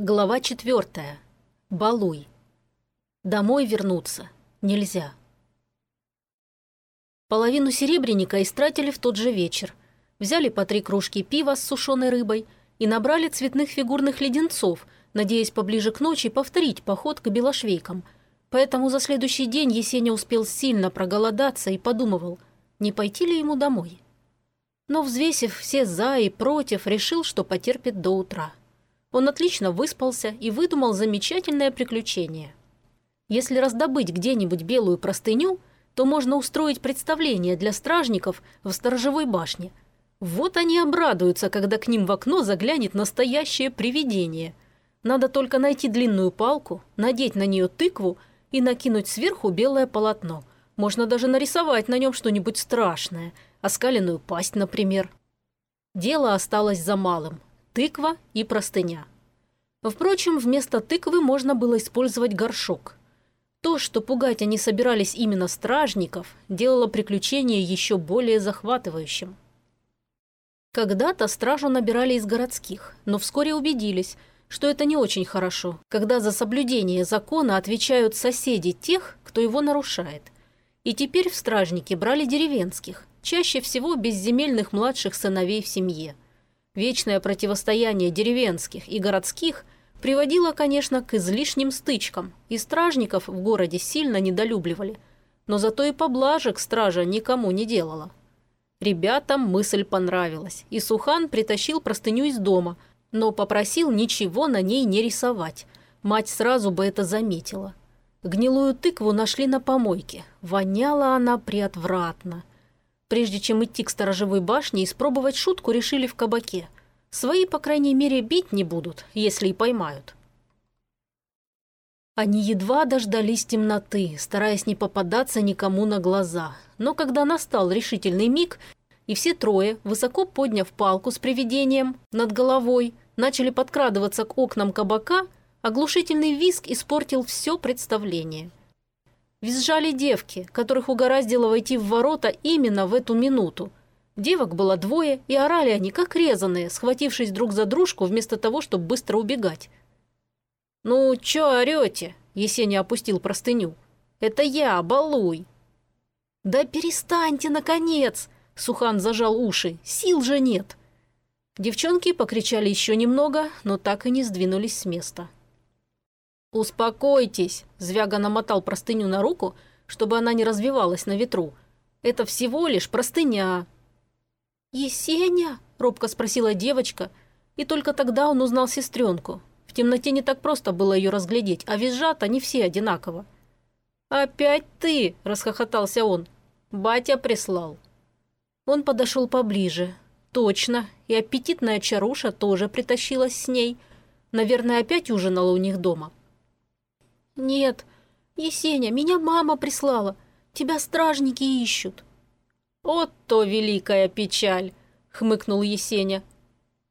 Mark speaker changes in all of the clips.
Speaker 1: Глава четвертая. Балуй. Домой вернуться нельзя. Половину серебряника истратили в тот же вечер. Взяли по три кружки пива с сушеной рыбой и набрали цветных фигурных леденцов, надеясь поближе к ночи повторить поход к белошвейкам. Поэтому за следующий день Есеня успел сильно проголодаться и подумывал, не пойти ли ему домой. Но, взвесив все «за» и «против», решил, что потерпит до утра. Он отлично выспался и выдумал замечательное приключение. Если раздобыть где-нибудь белую простыню, то можно устроить представление для стражников в сторожевой башне. Вот они обрадуются, когда к ним в окно заглянет настоящее привидение. Надо только найти длинную палку, надеть на нее тыкву и накинуть сверху белое полотно. Можно даже нарисовать на нем что-нибудь страшное, оскаленную пасть, например. Дело осталось за малым тыква и простыня. Впрочем, вместо тыквы можно было использовать горшок. То, что пугать они собирались именно стражников, делало приключение еще более захватывающим. Когда-то стражу набирали из городских, но вскоре убедились, что это не очень хорошо, когда за соблюдение закона отвечают соседи тех, кто его нарушает. И теперь в стражники брали деревенских, чаще всего безземельных младших сыновей в семье – Вечное противостояние деревенских и городских приводило, конечно, к излишним стычкам, и стражников в городе сильно недолюбливали. Но зато и поблажек стража никому не делала. Ребятам мысль понравилась, и Сухан притащил простыню из дома, но попросил ничего на ней не рисовать. Мать сразу бы это заметила. Гнилую тыкву нашли на помойке. Воняла она приотвратно. Прежде чем идти к сторожевой башне, испробовать шутку решили в кабаке. Свои, по крайней мере, бить не будут, если и поймают. Они едва дождались темноты, стараясь не попадаться никому на глаза. Но когда настал решительный миг, и все трое, высоко подняв палку с привидением над головой, начали подкрадываться к окнам кабака, оглушительный визг испортил все представление. Визжали девки, которых угораздило войти в ворота именно в эту минуту. Девок было двое, и орали они, как резаные, схватившись друг за дружку, вместо того, чтобы быстро убегать. «Ну, чё орёте?» – Есеня опустил простыню. «Это я, балуй!» «Да перестаньте, наконец!» – Сухан зажал уши. «Сил же нет!» Девчонки покричали еще немного, но так и не сдвинулись с места. «Успокойтесь!» – Звяга намотал простыню на руку, чтобы она не развивалась на ветру. «Это всего лишь простыня!» «Есеня?» – робко спросила девочка, и только тогда он узнал сестренку. В темноте не так просто было ее разглядеть, а визжат они все одинаково. «Опять ты!» – расхохотался он. «Батя прислал». Он подошел поближе. Точно, и аппетитная чаруша тоже притащилась с ней. Наверное, опять ужинала у них дома. «Нет, Есеня, меня мама прислала. Тебя стражники ищут». «Вот то великая печаль!» — хмыкнул Есеня.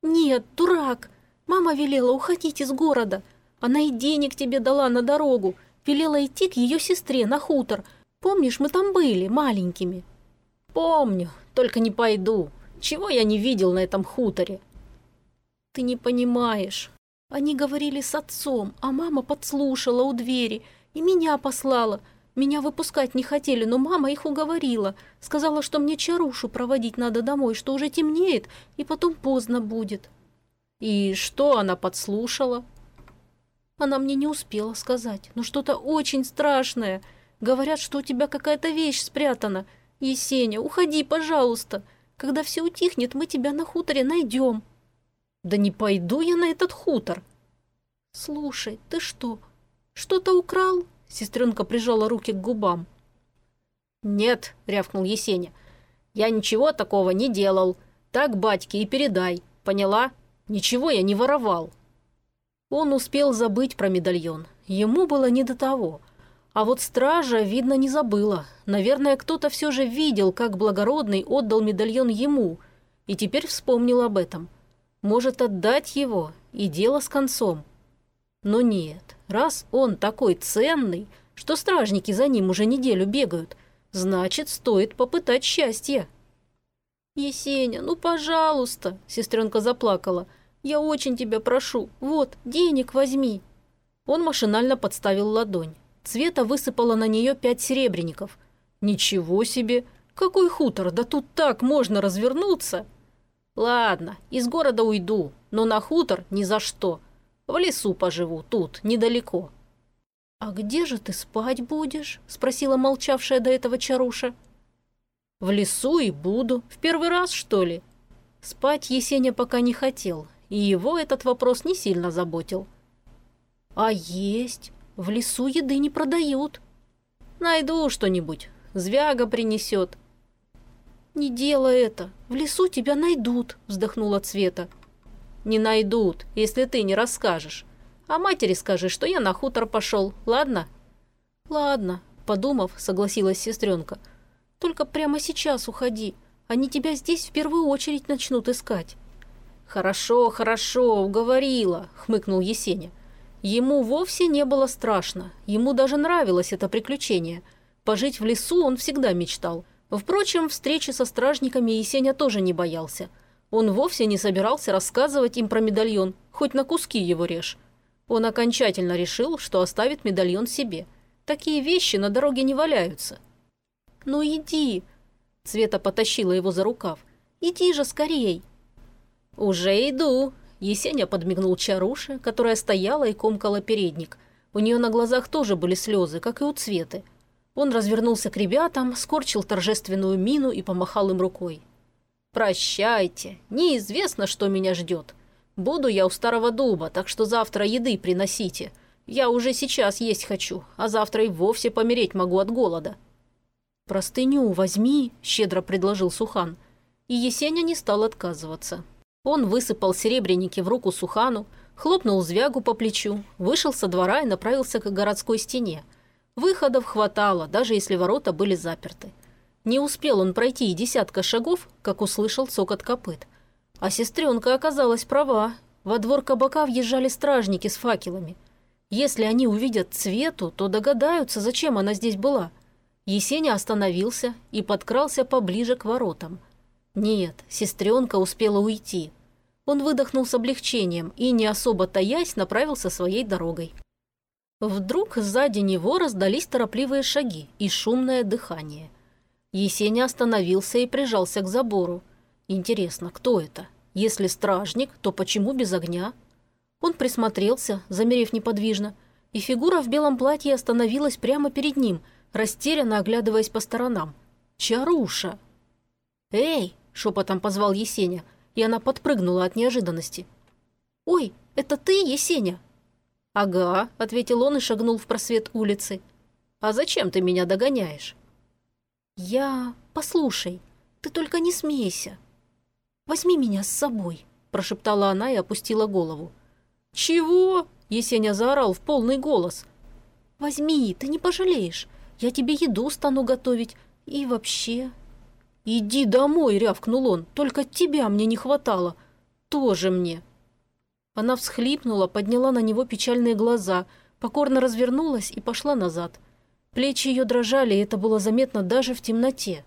Speaker 1: «Нет, дурак. Мама велела уходить из города. Она и денег тебе дала на дорогу. Велела идти к ее сестре на хутор. Помнишь, мы там были, маленькими?» «Помню, только не пойду. Чего я не видел на этом хуторе?» «Ты не понимаешь. Они говорили с отцом, а мама подслушала у двери и меня послала. Меня выпускать не хотели, но мама их уговорила. Сказала, что мне чарушу проводить надо домой, что уже темнеет, и потом поздно будет. И что она подслушала? Она мне не успела сказать, но что-то очень страшное. Говорят, что у тебя какая-то вещь спрятана. Есеня, уходи, пожалуйста. Когда все утихнет, мы тебя на хуторе найдем. Да не пойду я на этот хутор. Слушай, ты что, что-то украл? Сестренка прижала руки к губам. Нет, рявкнул Есеня. Я ничего такого не делал. Так батьке и передай. Поняла? Ничего я не воровал. Он успел забыть про медальон. Ему было не до того. А вот стража, видно, не забыла. Наверное, кто-то все же видел, как благородный отдал медальон ему, и теперь вспомнил об этом может отдать его, и дело с концом. Но нет, раз он такой ценный, что стражники за ним уже неделю бегают, значит, стоит попытать счастье. «Есеня, ну, пожалуйста!» – сестренка заплакала. Я очень тебя прошу. Вот, денег возьми». Он машинально подставил ладонь. Цвета высыпала на нее пять серебряников. «Ничего себе! Какой хутор! Да тут так можно развернуться!» «Ладно, из города уйду, но на хутор ни за что. В лесу поживу, тут, недалеко». «А где же ты спать будешь?» – спросила молчавшая до этого Чаруша. «В лесу и буду. В первый раз, что ли?» Спать Есеня пока не хотел, и его этот вопрос не сильно заботил. «А есть? В лесу еды не продают». «Найду что-нибудь. Звяга принесет». «Не делай это. В лесу тебя найдут», – вздохнула Цвета. «Не найдут, если ты не расскажешь. А матери скажи, что я на хутор пошел, ладно?» «Ладно», – подумав, согласилась сестренка. «Только прямо сейчас уходи. Они тебя здесь в первую очередь начнут искать». «Хорошо, хорошо, уговорила», – хмыкнул Есеня. Ему вовсе не было страшно. Ему даже нравилось это приключение. Пожить в лесу он всегда мечтал – Впрочем, встречи со стражниками Есеня тоже не боялся. Он вовсе не собирался рассказывать им про медальон, хоть на куски его режь. Он окончательно решил, что оставит медальон себе. Такие вещи на дороге не валяются. «Ну иди!» Цвета потащила его за рукав. «Иди же скорей!» «Уже иду!» Есеня подмигнул Чаруше, которая стояла и комкала передник. У нее на глазах тоже были слезы, как и у Цветы. Он развернулся к ребятам, скорчил торжественную мину и помахал им рукой. «Прощайте, неизвестно, что меня ждет. Буду я у старого дуба, так что завтра еды приносите. Я уже сейчас есть хочу, а завтра и вовсе помереть могу от голода». «Простыню возьми», – щедро предложил Сухан. И Есеня не стал отказываться. Он высыпал серебряники в руку Сухану, хлопнул звягу по плечу, вышел со двора и направился к городской стене – Выходов хватало, даже если ворота были заперты. Не успел он пройти и десятка шагов, как услышал цокот копыт. А сестренка оказалась права. Во двор кабака въезжали стражники с факелами. Если они увидят Цвету, то догадаются, зачем она здесь была. Есеня остановился и подкрался поближе к воротам. Нет, сестренка успела уйти. Он выдохнул с облегчением и, не особо таясь, направился своей дорогой. Вдруг сзади него раздались торопливые шаги и шумное дыхание. Есеня остановился и прижался к забору. Интересно, кто это? Если стражник, то почему без огня? Он присмотрелся, замерев неподвижно, и фигура в белом платье остановилась прямо перед ним, растерянно оглядываясь по сторонам. «Чаруша!» «Эй!» – шепотом позвал Есеня, и она подпрыгнула от неожиданности. «Ой, это ты, Есеня?» «Ага», – ответил он и шагнул в просвет улицы. «А зачем ты меня догоняешь?» «Я... Послушай, ты только не смейся. Возьми меня с собой», – прошептала она и опустила голову. «Чего?» – Есеня заорал в полный голос. «Возьми, ты не пожалеешь. Я тебе еду стану готовить. И вообще...» «Иди домой», – рявкнул он. «Только тебя мне не хватало. Тоже мне». Она всхлипнула, подняла на него печальные глаза, покорно развернулась и пошла назад. Плечи ее дрожали, и это было заметно даже в темноте.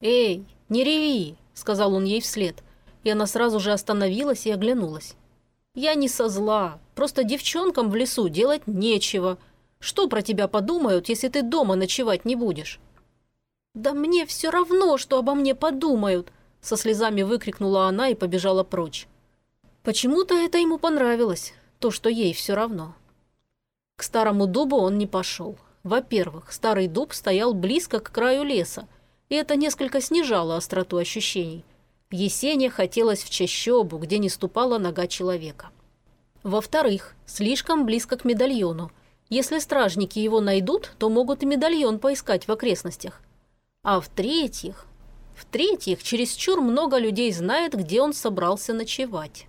Speaker 1: «Эй, не реви!» – сказал он ей вслед, и она сразу же остановилась и оглянулась. «Я не со зла, просто девчонкам в лесу делать нечего. Что про тебя подумают, если ты дома ночевать не будешь?» «Да мне все равно, что обо мне подумают!» – со слезами выкрикнула она и побежала прочь. Почему-то это ему понравилось, то, что ей все равно. К старому дубу он не пошел. Во-первых, старый дуб стоял близко к краю леса, и это несколько снижало остроту ощущений. Есене хотелось в чащобу, где не ступала нога человека. Во-вторых, слишком близко к медальону. Если стражники его найдут, то могут и медальон поискать в окрестностях. А в-третьих... В-третьих, чересчур много людей знает, где он собрался ночевать.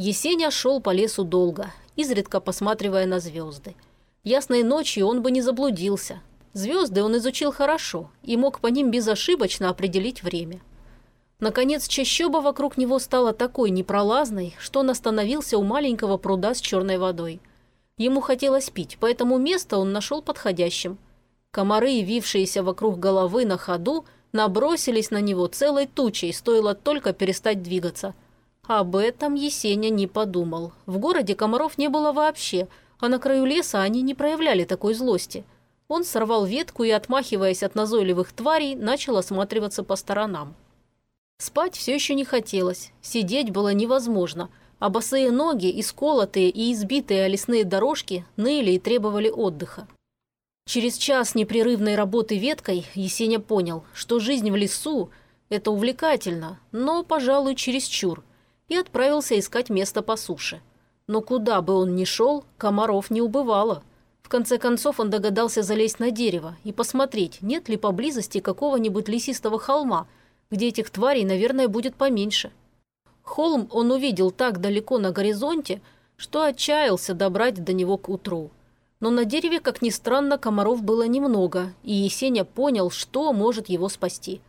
Speaker 1: Есеня шел по лесу долго, изредка посматривая на звезды. Ясной ночью он бы не заблудился. Звезды он изучил хорошо и мог по ним безошибочно определить время. Наконец, чащоба вокруг него стала такой непролазной, что он остановился у маленького пруда с черной водой. Ему хотелось пить, поэтому место он нашел подходящим. Комары, вившиеся вокруг головы на ходу, набросились на него целой тучей, стоило только перестать двигаться – Об этом Есеня не подумал. В городе комаров не было вообще, а на краю леса они не проявляли такой злости. Он сорвал ветку и, отмахиваясь от назойливых тварей, начал осматриваться по сторонам. Спать все еще не хотелось, сидеть было невозможно, а босые ноги, исколотые и избитые лесные дорожки, ныли и требовали отдыха. Через час непрерывной работы веткой Есеня понял, что жизнь в лесу – это увлекательно, но, пожалуй, чересчур, и отправился искать место по суше. Но куда бы он ни шел, комаров не убывало. В конце концов он догадался залезть на дерево и посмотреть, нет ли поблизости какого-нибудь лесистого холма, где этих тварей, наверное, будет поменьше. Холм он увидел так далеко на горизонте, что отчаялся добрать до него к утру. Но на дереве, как ни странно, комаров было немного, и Есеня понял, что может его спасти.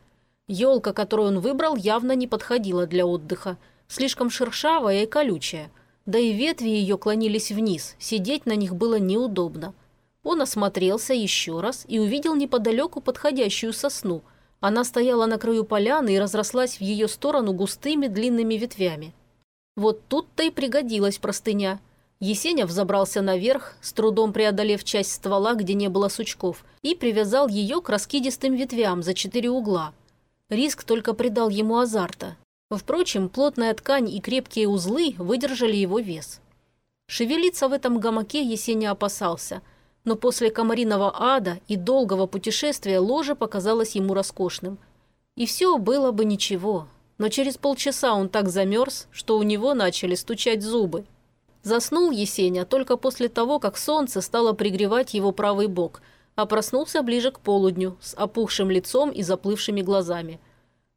Speaker 1: Елка, которую он выбрал, явно не подходила для отдыха, слишком шершавая и колючая. Да и ветви ее клонились вниз, сидеть на них было неудобно. Он осмотрелся еще раз и увидел неподалеку подходящую сосну. Она стояла на краю поляны и разрослась в ее сторону густыми длинными ветвями. Вот тут-то и пригодилась простыня – Есеня взобрался наверх, с трудом преодолев часть ствола, где не было сучков, и привязал ее к раскидистым ветвям за четыре угла. Риск только придал ему азарта. Впрочем, плотная ткань и крепкие узлы выдержали его вес. Шевелиться в этом гамаке Есеня опасался, но после комариного ада и долгого путешествия ложе показалось ему роскошным. И все было бы ничего, но через полчаса он так замерз, что у него начали стучать зубы. Заснул Есеня только после того, как солнце стало пригревать его правый бок, а проснулся ближе к полудню, с опухшим лицом и заплывшими глазами.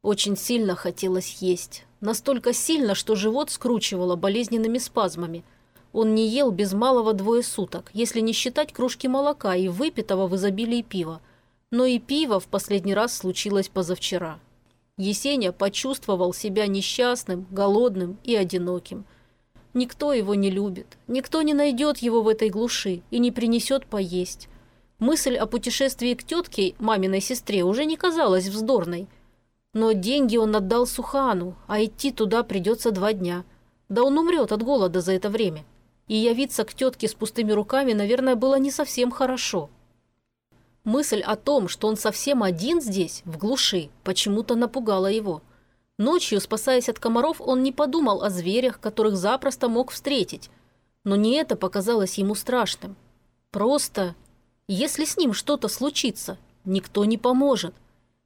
Speaker 1: Очень сильно хотелось есть. Настолько сильно, что живот скручивало болезненными спазмами. Он не ел без малого двое суток, если не считать кружки молока и выпитого в изобилии пива. Но и пиво в последний раз случилось позавчера. Есеня почувствовал себя несчастным, голодным и одиноким – Никто его не любит, никто не найдет его в этой глуши и не принесет поесть. Мысль о путешествии к тетке, маминой сестре, уже не казалась вздорной. Но деньги он отдал Сухану, а идти туда придется два дня. Да он умрет от голода за это время. И явиться к тетке с пустыми руками, наверное, было не совсем хорошо. Мысль о том, что он совсем один здесь, в глуши, почему-то напугала его – Ночью, спасаясь от комаров, он не подумал о зверях, которых запросто мог встретить. Но не это показалось ему страшным. Просто, если с ним что-то случится, никто не поможет.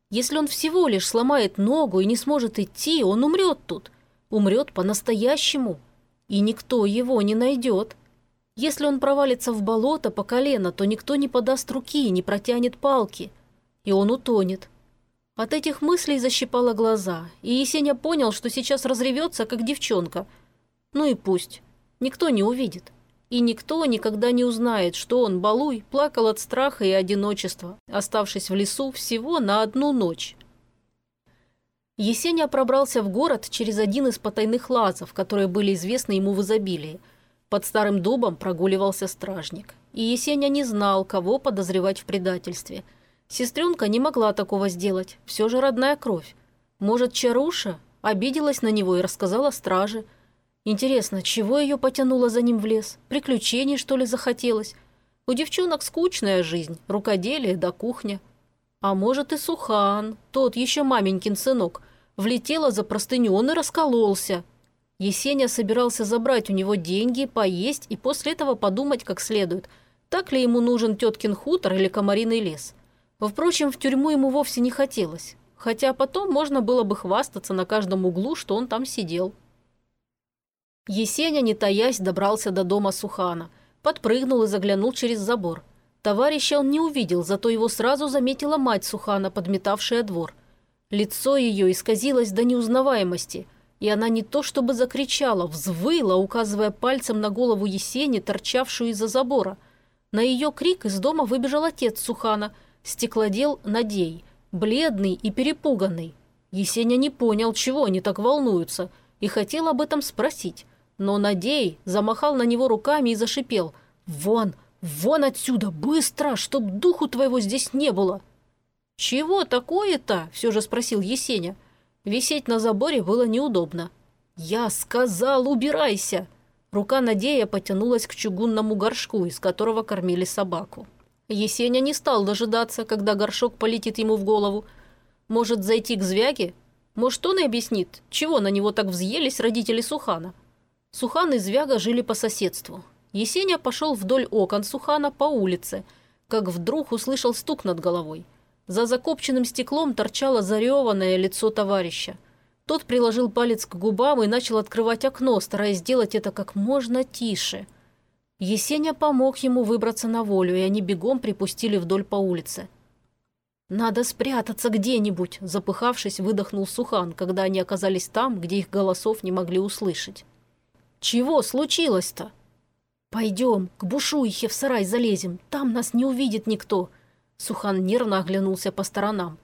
Speaker 1: Если он всего лишь сломает ногу и не сможет идти, он умрет тут. Умрет по-настоящему. И никто его не найдет. Если он провалится в болото по колено, то никто не подаст руки и не протянет палки. И он утонет. От этих мыслей защипало глаза, и Есеня понял, что сейчас разревется, как девчонка. Ну и пусть. Никто не увидит. И никто никогда не узнает, что он, Балуй, плакал от страха и одиночества, оставшись в лесу всего на одну ночь. Есеня пробрался в город через один из потайных лазов, которые были известны ему в изобилии. Под старым дубом прогуливался стражник. И Есеня не знал, кого подозревать в предательстве – Сестренка не могла такого сделать, все же родная кровь. Может, Чаруша обиделась на него и рассказала страже. Интересно, чего ее потянуло за ним в лес? Приключений, что ли, захотелось? У девчонок скучная жизнь, рукоделие да кухня. А может и Сухан, тот еще маменькин сынок, влетела за простыню, он и раскололся. Есеня собирался забрать у него деньги, поесть и после этого подумать как следует, так ли ему нужен теткин хутор или комариный лес. Впрочем, в тюрьму ему вовсе не хотелось, хотя потом можно было бы хвастаться на каждом углу, что он там сидел. Есеня, не таясь, добрался до дома Сухана, подпрыгнул и заглянул через забор. Товарища он не увидел, зато его сразу заметила мать Сухана, подметавшая двор. Лицо ее исказилось до неузнаваемости, и она не то чтобы закричала, взвыла, указывая пальцем на голову Есени, торчавшую из-за забора. На ее крик из дома выбежал отец Сухана – стеклодел Надей, бледный и перепуганный. Есеня не понял, чего они так волнуются, и хотел об этом спросить. Но Надей замахал на него руками и зашипел. «Вон, вон отсюда, быстро, чтоб духу твоего здесь не было!» «Чего такое-то?» – все же спросил Есеня. Висеть на заборе было неудобно. «Я сказал, убирайся!» Рука Надея потянулась к чугунному горшку, из которого кормили собаку. Есеня не стал дожидаться, когда горшок полетит ему в голову. Может, зайти к Звяге? Может, он и объяснит, чего на него так взъелись родители Сухана. Сухан и Звяга жили по соседству. Есеня пошел вдоль окон Сухана по улице, как вдруг услышал стук над головой. За закопченным стеклом торчало зареванное лицо товарища. Тот приложил палец к губам и начал открывать окно, стараясь сделать это как можно тише. Есеня помог ему выбраться на волю, и они бегом припустили вдоль по улице. «Надо спрятаться где-нибудь», – запыхавшись, выдохнул Сухан, когда они оказались там, где их голосов не могли услышать. «Чего случилось-то?» «Пойдем, к Бушуихе в сарай залезем, там нас не увидит никто», – Сухан нервно оглянулся по сторонам.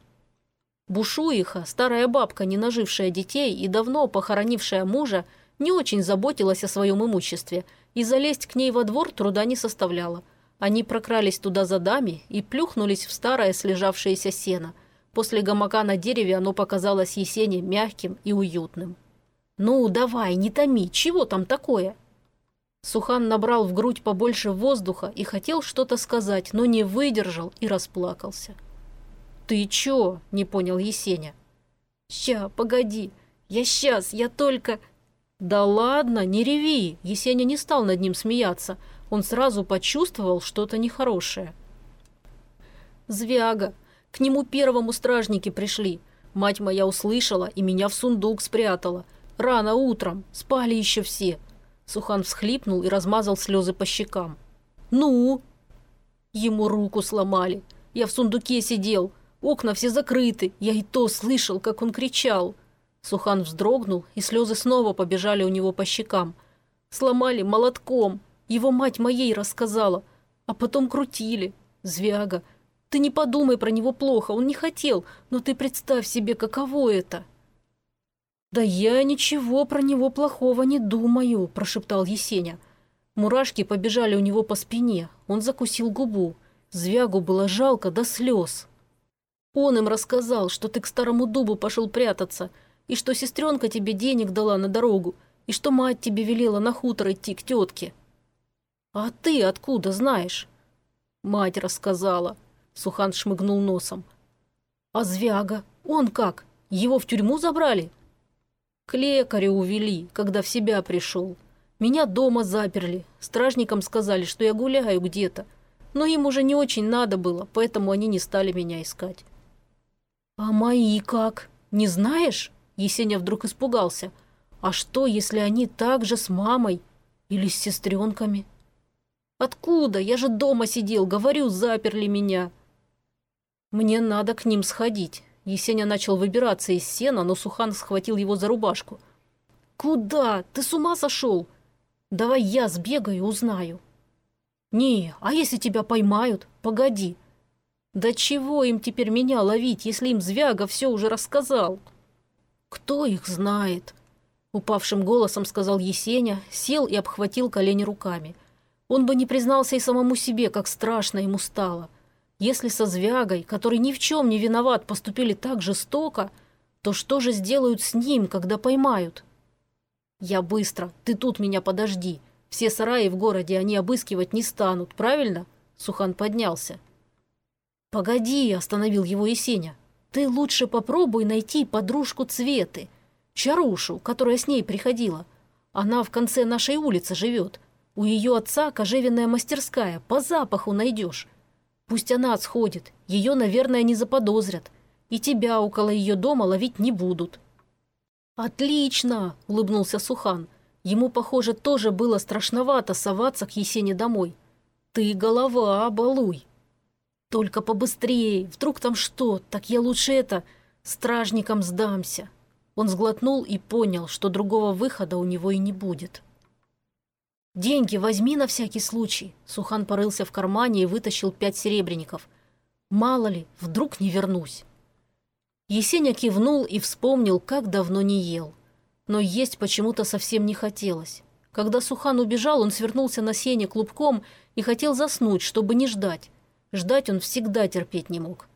Speaker 1: Бушуиха, старая бабка, не нажившая детей и давно похоронившая мужа, не очень заботилась о своем имуществе, и залезть к ней во двор труда не составляло. Они прокрались туда за дами и плюхнулись в старое слежавшееся сено. После гамака на дереве оно показалось Есене мягким и уютным. «Ну, давай, не томи, чего там такое?» Сухан набрал в грудь побольше воздуха и хотел что-то сказать, но не выдержал и расплакался. «Ты чё?» – не понял Есеня. «Ща, погоди. Я сейчас, я только...» «Да ладно, не реви!» Есеня не стал над ним смеяться. Он сразу почувствовал что-то нехорошее. «Звяга. К нему первому стражники пришли. Мать моя услышала и меня в сундук спрятала. Рано утром. Спали еще все». Сухан всхлипнул и размазал слезы по щекам. «Ну?» Ему руку сломали. Я в сундуке сидел. Окна все закрыты, я и то слышал, как он кричал. Сухан вздрогнул, и слезы снова побежали у него по щекам. Сломали молотком, его мать моей рассказала, а потом крутили. Звяга, ты не подумай про него плохо, он не хотел, но ты представь себе, каково это. «Да я ничего про него плохого не думаю», – прошептал Есеня. Мурашки побежали у него по спине, он закусил губу. Звягу было жалко до слез. Он им рассказал, что ты к старому дубу пошел прятаться, и что сестренка тебе денег дала на дорогу, и что мать тебе велела на хутор идти к тетке. А ты откуда знаешь? Мать рассказала. Сухан шмыгнул носом. А Звяга? Он как? Его в тюрьму забрали? К лекарю увели, когда в себя пришел. Меня дома заперли. Стражникам сказали, что я гуляю где-то. Но им уже не очень надо было, поэтому они не стали меня искать. «А мои как? Не знаешь?» Есеня вдруг испугался. «А что, если они так же с мамой или с сестренками?» «Откуда? Я же дома сидел, говорю, заперли меня». «Мне надо к ним сходить». Есеня начал выбираться из сена, но Сухан схватил его за рубашку. «Куда? Ты с ума сошел? Давай я сбегаю, узнаю». «Не, а если тебя поймают? Погоди, да чего им теперь меня ловить, если им Звяга все уже рассказал? Кто их знает? Упавшим голосом сказал Есеня, сел и обхватил колени руками. Он бы не признался и самому себе, как страшно ему стало. Если со Звягой, который ни в чем не виноват, поступили так жестоко, то что же сделают с ним, когда поймают? Я быстро, ты тут меня подожди. Все сараи в городе они обыскивать не станут, правильно? Сухан поднялся. «Погоди», – остановил его Есеня. «Ты лучше попробуй найти подружку Цветы, Чарушу, которая с ней приходила. Она в конце нашей улицы живет. У ее отца кожевенная мастерская, по запаху найдешь. Пусть она сходит, ее, наверное, не заподозрят. И тебя около ее дома ловить не будут». «Отлично!» – улыбнулся Сухан. Ему, похоже, тоже было страшновато соваться к Есене домой. «Ты голова, балуй!» Только побыстрее, вдруг там что, так я лучше это, стражникам сдамся. Он сглотнул и понял, что другого выхода у него и не будет. «Деньги возьми на всякий случай», — Сухан порылся в кармане и вытащил пять серебряников. «Мало ли, вдруг не вернусь». Есеня кивнул и вспомнил, как давно не ел. Но есть почему-то совсем не хотелось. Когда Сухан убежал, он свернулся на сене клубком и хотел заснуть, чтобы не ждать. Ждать он всегда терпеть не мог.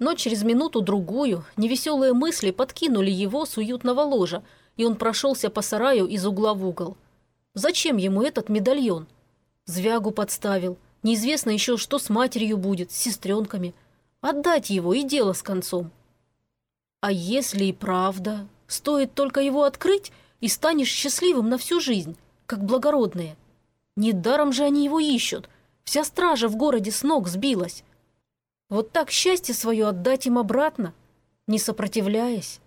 Speaker 1: Но через минуту-другую невеселые мысли подкинули его с уютного ложа, и он прошелся по сараю из угла в угол. Зачем ему этот медальон? Звягу подставил. Неизвестно еще, что с матерью будет, с сестренками. Отдать его и дело с концом. А если и правда, стоит только его открыть, и станешь счастливым на всю жизнь, как благородные. Недаром же они его ищут. Вся стража в городе с ног сбилась. Вот так счастье свое отдать им обратно, не сопротивляясь.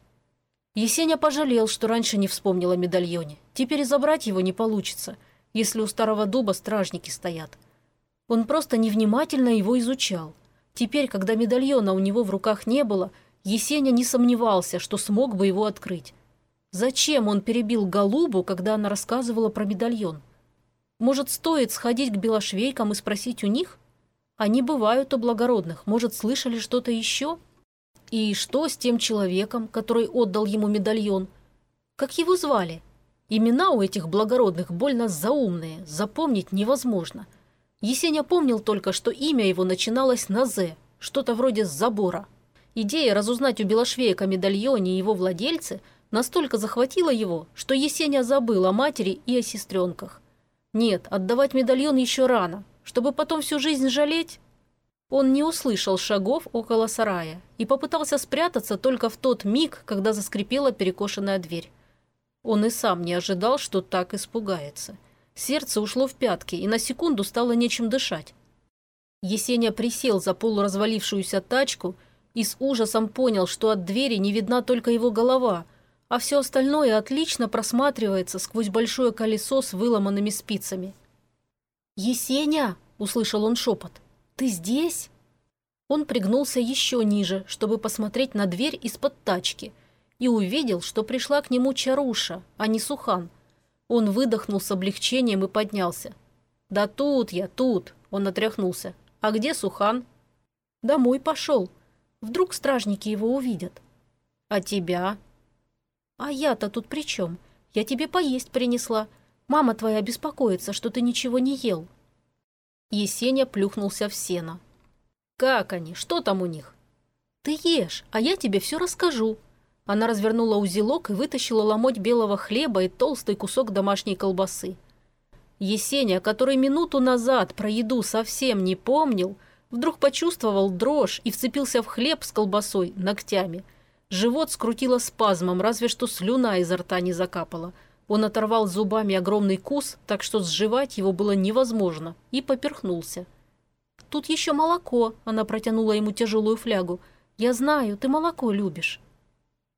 Speaker 1: Есеня пожалел, что раньше не вспомнил о медальоне. Теперь забрать его не получится, если у старого дуба стражники стоят. Он просто невнимательно его изучал. Теперь, когда медальона у него в руках не было, Есеня не сомневался, что смог бы его открыть. Зачем он перебил Голубу, когда она рассказывала про медальон? Может, стоит сходить к белошвейкам и спросить у них? Они бывают у благородных. Может, слышали что-то еще? И что с тем человеком, который отдал ему медальон? Как его звали? Имена у этих благородных больно заумные, запомнить невозможно. Есеня помнил только, что имя его начиналось на «З», что-то вроде «забора». Идея разузнать у Белошвейка медальоне и его владельце – настолько захватило его, что Есеня забыл о матери и о сестренках. Нет, отдавать медальон еще рано, чтобы потом всю жизнь жалеть. Он не услышал шагов около сарая и попытался спрятаться только в тот миг, когда заскрипела перекошенная дверь. Он и сам не ожидал, что так испугается. Сердце ушло в пятки, и на секунду стало нечем дышать. Есеня присел за полуразвалившуюся тачку и с ужасом понял, что от двери не видна только его голова – а все остальное отлично просматривается сквозь большое колесо с выломанными спицами. «Есеня!» – услышал он шепот. «Ты здесь?» Он пригнулся еще ниже, чтобы посмотреть на дверь из-под тачки, и увидел, что пришла к нему Чаруша, а не Сухан. Он выдохнул с облегчением и поднялся. «Да тут я, тут!» – он отряхнулся. «А где Сухан?» «Домой пошел. Вдруг стражники его увидят». «А тебя?» «А я-то тут при чем? Я тебе поесть принесла. Мама твоя беспокоится, что ты ничего не ел». Есеня плюхнулся в сено. «Как они? Что там у них?» «Ты ешь, а я тебе все расскажу». Она развернула узелок и вытащила ломоть белого хлеба и толстый кусок домашней колбасы. Есеня, который минуту назад про еду совсем не помнил, вдруг почувствовал дрожь и вцепился в хлеб с колбасой ногтями – Живот скрутило спазмом, разве что слюна изо рта не закапала. Он оторвал зубами огромный кус, так что сживать его было невозможно, и поперхнулся. «Тут еще молоко», — она протянула ему тяжелую флягу. «Я знаю, ты молоко любишь».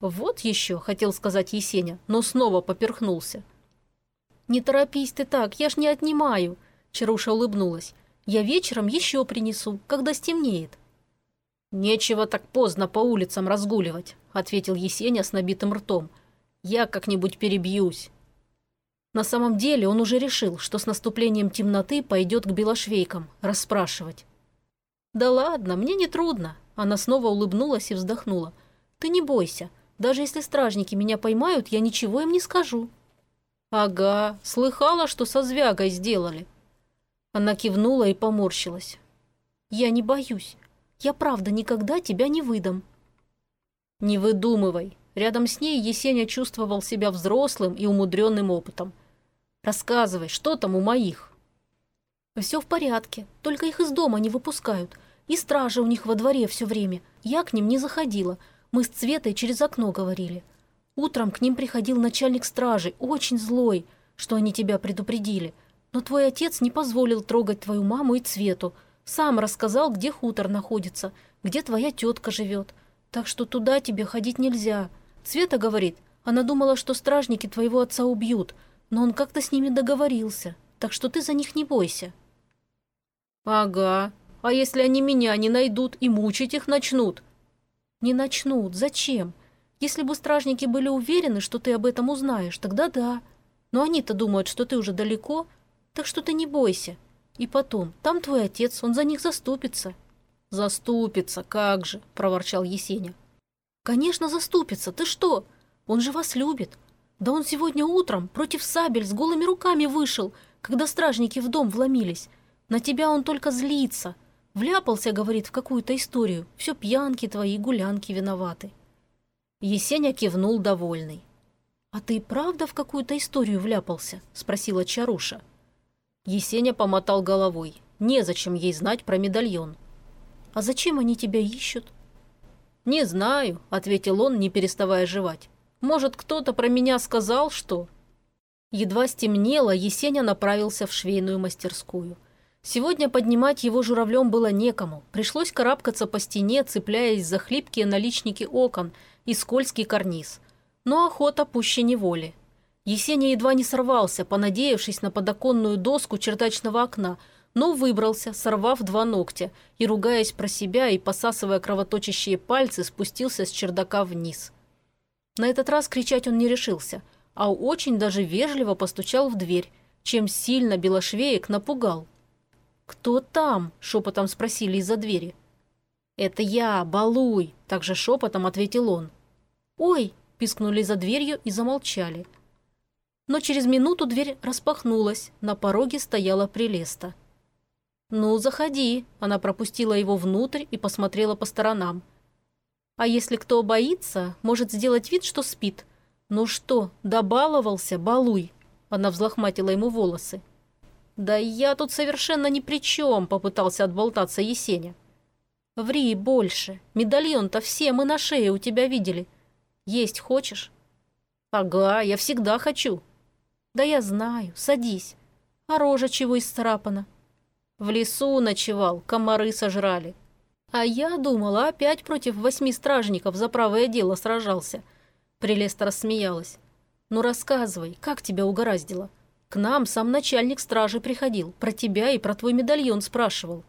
Speaker 1: «Вот еще», — хотел сказать Есеня, но снова поперхнулся. «Не торопись ты так, я ж не отнимаю», — Чаруша улыбнулась. «Я вечером еще принесу, когда стемнеет». «Нечего так поздно по улицам разгуливать», – ответил Есеня с набитым ртом. «Я как-нибудь перебьюсь». На самом деле он уже решил, что с наступлением темноты пойдет к белошвейкам, расспрашивать. «Да ладно, мне не трудно», – она снова улыбнулась и вздохнула. «Ты не бойся, даже если стражники меня поймают, я ничего им не скажу». «Ага, слыхала, что со звягой сделали». Она кивнула и поморщилась. «Я не боюсь. Я правда никогда тебя не выдам». «Не выдумывай». Рядом с ней Есеня чувствовал себя взрослым и умудренным опытом. «Рассказывай, что там у моих?» «Все в порядке, только их из дома не выпускают. И стража у них во дворе все время. Я к ним не заходила. Мы с Цветой через окно говорили. Утром к ним приходил начальник стражи, очень злой, что они тебя предупредили. Но твой отец не позволил трогать твою маму и Цвету. Сам рассказал, где хутор находится, где твоя тетка живет. Так что туда тебе ходить нельзя. Света говорит, она думала, что стражники твоего отца убьют, но он как-то с ними договорился. Так что ты за них не бойся». «Ага. А если они меня не найдут и мучить их начнут?» «Не начнут. Зачем? Если бы стражники были уверены, что ты об этом узнаешь, тогда да. Но они-то думают, что ты уже далеко, так что ты не бойся. И потом, там твой отец, он за них заступится». «Заступится, как же!» – проворчал Есеня. «Конечно, заступится. Ты что? Он же вас любит. Да он сегодня утром против сабель с голыми руками вышел, когда стражники в дом вломились. На тебя он только злится. Вляпался, говорит, в какую-то историю. Все пьянки твои гулянки виноваты». Есеня кивнул довольный. «А ты правда в какую-то историю вляпался?» – спросила Чаруша. Есеня помотал головой. Незачем ей знать про медальон. «А зачем они тебя ищут?» «Не знаю», – ответил он, не переставая жевать. «Может, кто-то про меня сказал, что...» Едва стемнело, Есеня направился в швейную мастерскую. Сегодня поднимать его журавлем было некому. Пришлось карабкаться по стене, цепляясь за хлипкие наличники окон и скользкий карниз. Но охота пуще неволи. Есеня едва не сорвался, понадеявшись на подоконную доску чердачного окна, но выбрался, сорвав два ногтя, и, ругаясь про себя и посасывая кровоточащие пальцы, спустился с чердака вниз. На этот раз кричать он не решился – а очень даже вежливо постучал в дверь, чем сильно Белошвеек напугал. «Кто там?» – шепотом спросили из-за двери. «Это я, Балуй!» – также шепотом ответил он. «Ой!» – пискнули за дверью и замолчали. Но через минуту дверь распахнулась, на пороге стояла Прелеста. «Ну, заходи!» – она пропустила его внутрь и посмотрела по сторонам. «А если кто боится, может сделать вид, что спит», «Ну что, добаловался, балуй?» Она взлохматила ему волосы. «Да я тут совершенно ни при чем», — попытался отболтаться Есеня. «Ври больше. Медальон-то все мы на шее у тебя видели. Есть хочешь?» «Ага, я всегда хочу». «Да я знаю. Садись. А рожа чего исцарапана?» «В лесу ночевал, комары сожрали». «А я думала, опять против восьми стражников за правое дело сражался». Прелеста рассмеялась. «Ну рассказывай, как тебя угораздило? К нам сам начальник стражи приходил, про тебя и про твой медальон спрашивал».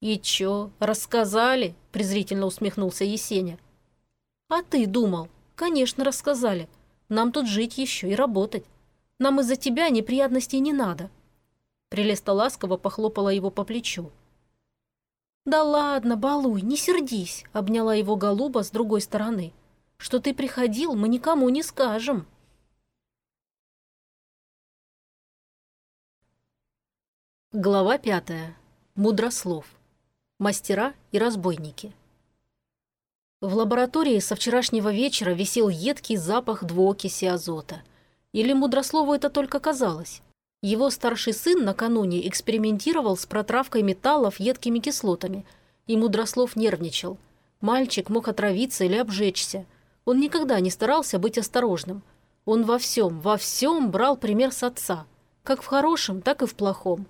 Speaker 1: «И чё, рассказали?» – презрительно усмехнулся Есеня. «А ты думал? Конечно, рассказали. Нам тут жить еще и работать. Нам из-за тебя неприятностей не надо». Прелеста ласково похлопала его по плечу. «Да ладно, балуй, не сердись», – обняла его голуба с другой стороны. Что ты приходил, мы никому не скажем». Глава пятая. Мудрослов. Мастера и разбойники. В лаборатории со вчерашнего вечера висел едкий запах двуокиси азота. Или Мудрослову это только казалось. Его старший сын накануне экспериментировал с протравкой металлов едкими кислотами, и Мудрослов нервничал. Мальчик мог отравиться или обжечься – он никогда не старался быть осторожным. Он во всем, во всем брал пример с отца. Как в хорошем, так и в плохом.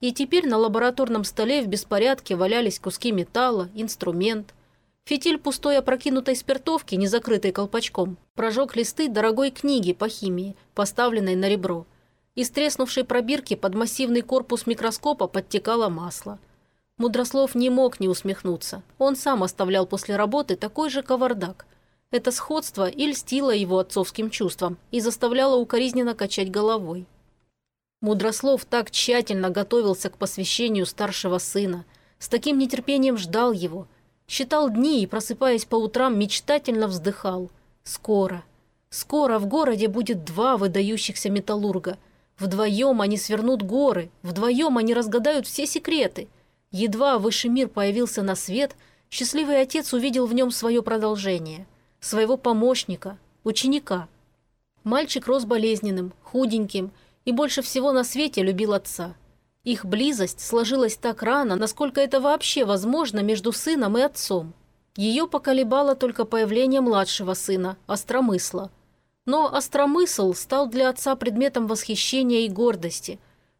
Speaker 1: И теперь на лабораторном столе в беспорядке валялись куски металла, инструмент. Фитиль пустой опрокинутой спиртовки, не закрытой колпачком, прожег листы дорогой книги по химии, поставленной на ребро. Из треснувшей пробирки под массивный корпус микроскопа подтекало масло. Мудрослов не мог не усмехнуться. Он сам оставлял после работы такой же кавардак – это сходство и льстило его отцовским чувствам и заставляло укоризненно качать головой. Мудрослов так тщательно готовился к посвящению старшего сына, с таким нетерпением ждал его, считал дни и, просыпаясь по утрам, мечтательно вздыхал. Скоро, скоро в городе будет два выдающихся металлурга. Вдвоем они свернут горы, вдвоем они разгадают все секреты. Едва высший мир появился на свет, счастливый отец увидел в нем свое продолжение своего помощника, ученика. Мальчик рос болезненным, худеньким и больше всего на свете любил отца. Их близость сложилась так рано, насколько это вообще возможно между сыном и отцом. Ее поколебало только появление младшего сына, Остромысла. Но Остромысл стал для отца предметом восхищения и гордости.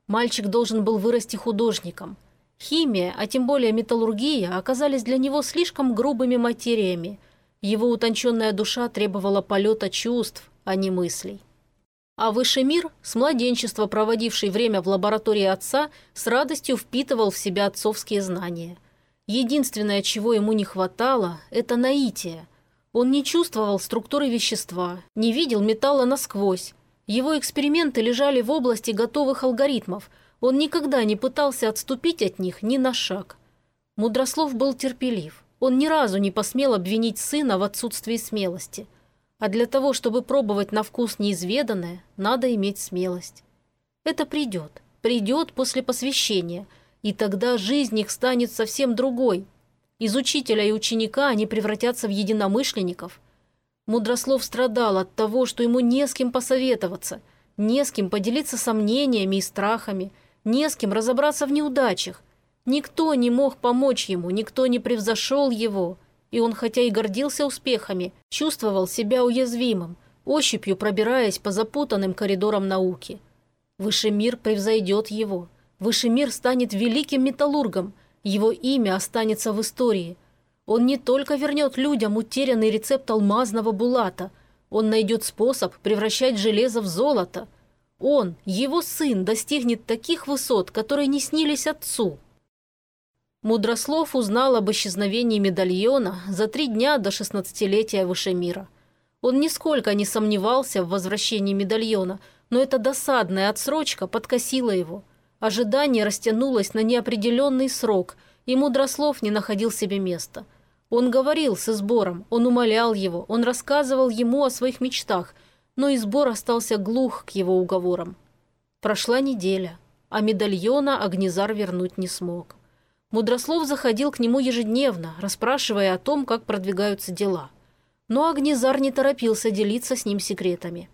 Speaker 1: Мальчик должен был вырасти художником. Химия, а тем более металлургия, оказались для него слишком грубыми материями – его утонченная душа требовала полета чувств, а не мыслей. А высший мир, с младенчества проводивший время в лаборатории отца, с радостью впитывал в себя отцовские знания. Единственное, чего ему не хватало, это наитие. Он не чувствовал структуры вещества, не видел металла насквозь. Его эксперименты лежали в области готовых алгоритмов. Он никогда не пытался отступить от них ни на шаг. Мудрослов был терпелив. Он ни разу не посмел обвинить сына в отсутствии смелости. А для того, чтобы пробовать на вкус неизведанное, надо иметь смелость. Это придет, придет после посвящения, и тогда жизнь их станет совсем другой. Из учителя и ученика они превратятся в единомышленников. Мудрослов страдал от того, что ему не с кем посоветоваться, не с кем поделиться сомнениями и страхами, не с кем разобраться в неудачах. Никто не мог помочь ему, никто не превзошел его. И он, хотя и гордился успехами, чувствовал себя уязвимым, ощупью пробираясь по запутанным коридорам науки. Высший мир превзойдет его. Высший мир станет великим металлургом. Его имя останется в истории. Он не только вернет людям утерянный рецепт алмазного булата, он найдет способ превращать железо в золото. Он, его сын, достигнет таких высот, которые не снились отцу. Мудрослов узнал об исчезновении медальона за три дня до шестнадцатилетия Вышемира. Он нисколько не сомневался в возвращении медальона, но эта досадная отсрочка подкосила его. Ожидание растянулось на неопределенный срок, и Мудрослов не находил себе места. Он говорил с Избором, он умолял его, он рассказывал ему о своих мечтах, но Избор остался глух к его уговорам. Прошла неделя, а медальона Агнезар вернуть не смог. Мудрослов заходил к нему ежедневно, расспрашивая о том, как продвигаются дела – но Агнезар не торопился делиться с ним секретами.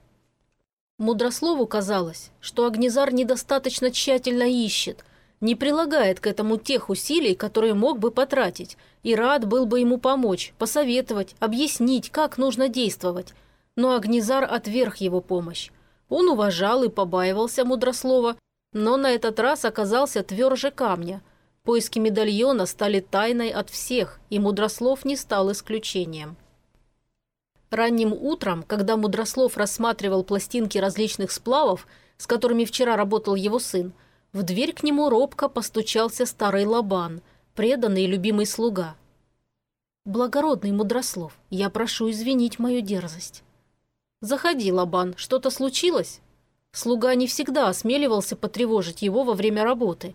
Speaker 1: Мудрослову казалось, что Агнезар недостаточно тщательно ищет, не прилагает к этому тех усилий, которые мог бы потратить, и рад был бы ему помочь, посоветовать, объяснить, как нужно действовать. Но Агнезар отверг его помощь. Он уважал и побаивался Мудрослова, но на этот раз оказался тверже камня. Поиски медальона стали тайной от всех, и Мудрослов не стал исключением. Ранним утром, когда Мудрослов рассматривал пластинки различных сплавов, с которыми вчера работал его сын, в дверь к нему робко постучался старый Лобан, преданный и любимый слуга. «Благородный Мудрослов, я прошу извинить мою дерзость». «Заходи, Лобан, что-то случилось?» Слуга не всегда осмеливался потревожить его во время работы.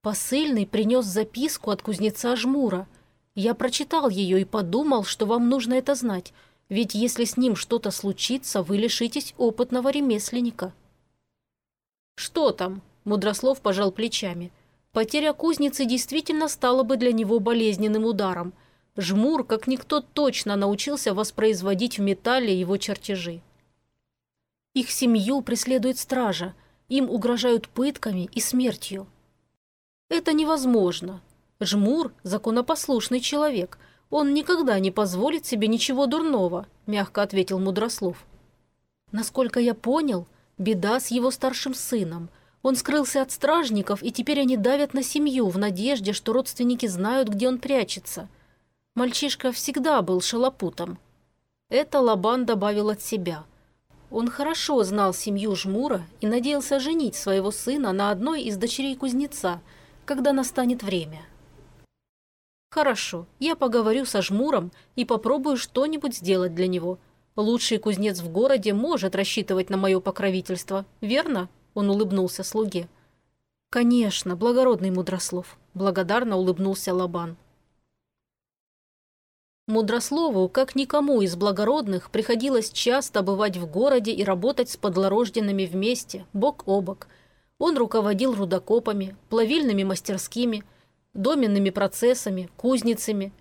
Speaker 1: Посыльный принес записку от кузнеца Жмура. Я прочитал ее и подумал, что вам нужно это знать – ведь если с ним что-то случится, вы лишитесь опытного ремесленника». «Что там?» – Мудрослов пожал плечами. Потеря кузницы действительно стала бы для него болезненным ударом. Жмур, как никто, точно научился воспроизводить в металле его чертежи. Их семью преследует стража, им угрожают пытками и смертью. Это невозможно. Жмур – законопослушный человек – «Он никогда не позволит себе ничего дурного», – мягко ответил Мудрослов. «Насколько я понял, беда с его старшим сыном. Он скрылся от стражников, и теперь они давят на семью в надежде, что родственники знают, где он прячется. Мальчишка всегда был шалопутом». Это Лабан добавил от себя. Он хорошо знал семью Жмура и надеялся женить своего сына на одной из дочерей кузнеца, когда настанет время. «Хорошо, я поговорю со Жмуром и попробую что-нибудь сделать для него. Лучший кузнец в городе может рассчитывать на мое покровительство, верно?» Он улыбнулся слуге. «Конечно, благородный Мудрослов», – благодарно улыбнулся Лабан. Мудрослову, как никому из благородных, приходилось часто бывать в городе и работать с подлорожденными вместе, бок о бок. Он руководил рудокопами, плавильными мастерскими – доменными процессами, кузницами.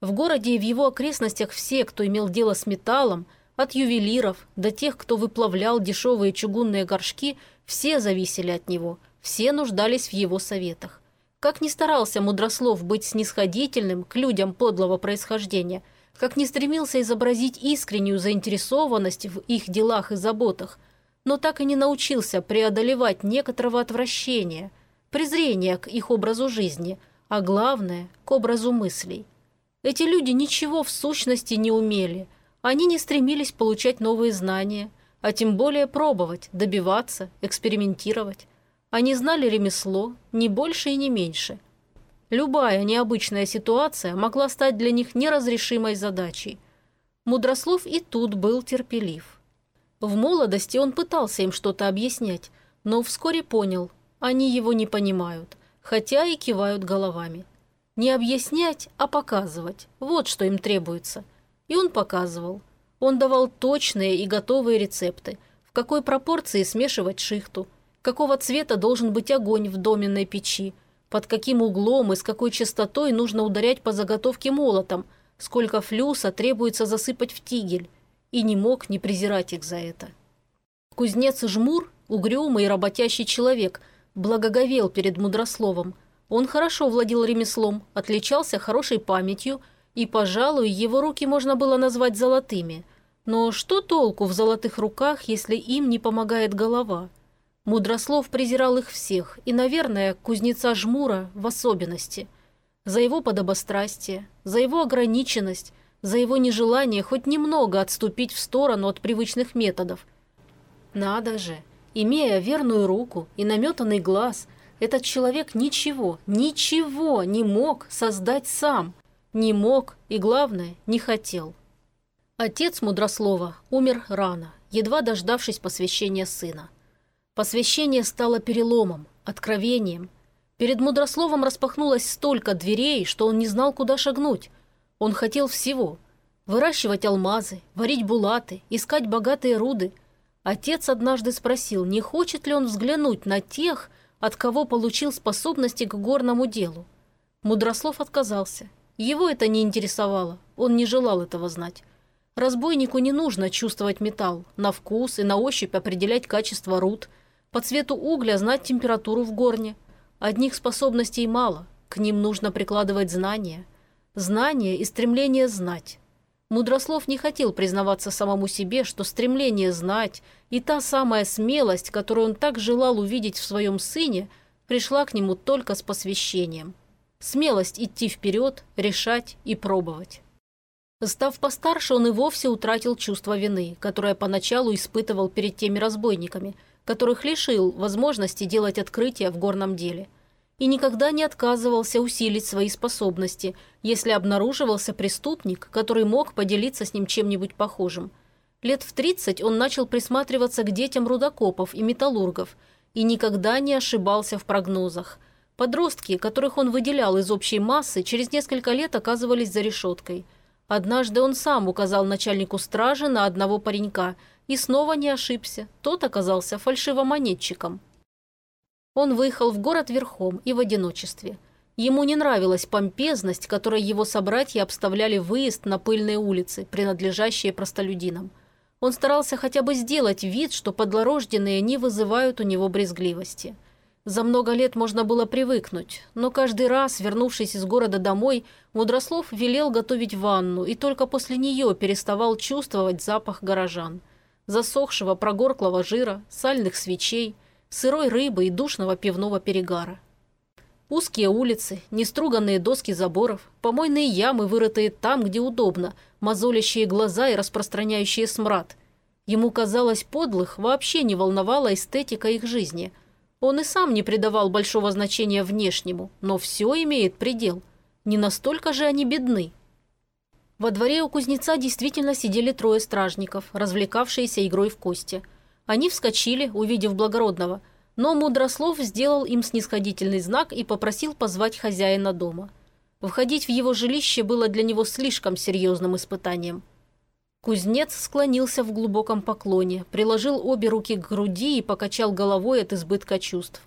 Speaker 1: В городе и в его окрестностях все, кто имел дело с металлом, от ювелиров до тех, кто выплавлял дешевые чугунные горшки, все зависели от него, все нуждались в его советах. Как ни старался Мудрослов быть снисходительным к людям подлого происхождения, как ни стремился изобразить искреннюю заинтересованность в их делах и заботах, но так и не научился преодолевать некоторого отвращения, презрения к их образу жизни – а главное – к образу мыслей. Эти люди ничего в сущности не умели, они не стремились получать новые знания, а тем более пробовать, добиваться, экспериментировать. Они знали ремесло, не больше и не меньше. Любая необычная ситуация могла стать для них неразрешимой задачей. Мудрослов и тут был терпелив. В молодости он пытался им что-то объяснять, но вскоре понял, они его не понимают – хотя и кивают головами. Не объяснять, а показывать. Вот что им требуется. И он показывал. Он давал точные и готовые рецепты, в какой пропорции смешивать шихту, какого цвета должен быть огонь в доменной печи, под каким углом и с какой частотой нужно ударять по заготовке молотом, сколько флюса требуется засыпать в тигель, и не мог не презирать их за это. Кузнец Жмур, угрюмый и работящий человек, благоговел перед мудрословом. Он хорошо владел ремеслом, отличался хорошей памятью, и, пожалуй, его руки можно было назвать золотыми. Но что толку в золотых руках, если им не помогает голова? Мудрослов презирал их всех, и, наверное, кузнеца Жмура в особенности. За его подобострастие, за его ограниченность, за его нежелание хоть немного отступить в сторону от привычных методов. Надо же, имея верную руку и наметанный глаз, этот человек ничего, ничего не мог создать сам. Не мог и, главное, не хотел. Отец Мудрослова умер рано, едва дождавшись посвящения сына. Посвящение стало переломом, откровением. Перед Мудрословом распахнулось столько дверей, что он не знал, куда шагнуть. Он хотел всего – выращивать алмазы, варить булаты, искать богатые руды. Отец однажды спросил, не хочет ли он взглянуть на тех, от кого получил способности к горному делу. Мудрослов отказался. Его это не интересовало, он не желал этого знать. Разбойнику не нужно чувствовать металл, на вкус и на ощупь определять качество руд, по цвету угля знать температуру в горне. Одних способностей мало, к ним нужно прикладывать знания – Знание и стремление знать. Мудрослов не хотел признаваться самому себе, что стремление знать и та самая смелость, которую он так желал увидеть в своем сыне, пришла к нему только с посвящением. Смелость идти вперед, решать и пробовать. Став постарше, он и вовсе утратил чувство вины, которое поначалу испытывал перед теми разбойниками, которых лишил возможности делать открытия в горном деле – и никогда не отказывался усилить свои способности, если обнаруживался преступник, который мог поделиться с ним чем-нибудь похожим. Лет в 30 он начал присматриваться к детям рудокопов и металлургов и никогда не ошибался в прогнозах. Подростки, которых он выделял из общей массы, через несколько лет оказывались за решеткой. Однажды он сам указал начальнику стражи на одного паренька и снова не ошибся. Тот оказался фальшивомонетчиком. Он выехал в город верхом и в одиночестве. Ему не нравилась помпезность, которой его собратья обставляли выезд на пыльные улицы, принадлежащие простолюдинам. Он старался хотя бы сделать вид, что подлорожденные не вызывают у него брезгливости. За много лет можно было привыкнуть, но каждый раз, вернувшись из города домой, Мудрослов велел готовить ванну и только после нее переставал чувствовать запах горожан. Засохшего прогорклого жира, сальных свечей – сырой рыбы и душного пивного перегара. Узкие улицы, неструганные доски заборов, помойные ямы, вырытые там, где удобно, мозолящие глаза и распространяющие смрад. Ему казалось, подлых вообще не волновала эстетика их жизни. Он и сам не придавал большого значения внешнему, но все имеет предел. Не настолько же они бедны. Во дворе у кузнеца действительно сидели трое стражников, развлекавшиеся игрой в кости – они вскочили, увидев благородного, но Мудрослов сделал им снисходительный знак и попросил позвать хозяина дома. Входить в его жилище было для него слишком серьезным испытанием. Кузнец склонился в глубоком поклоне, приложил обе руки к груди и покачал головой от избытка чувств.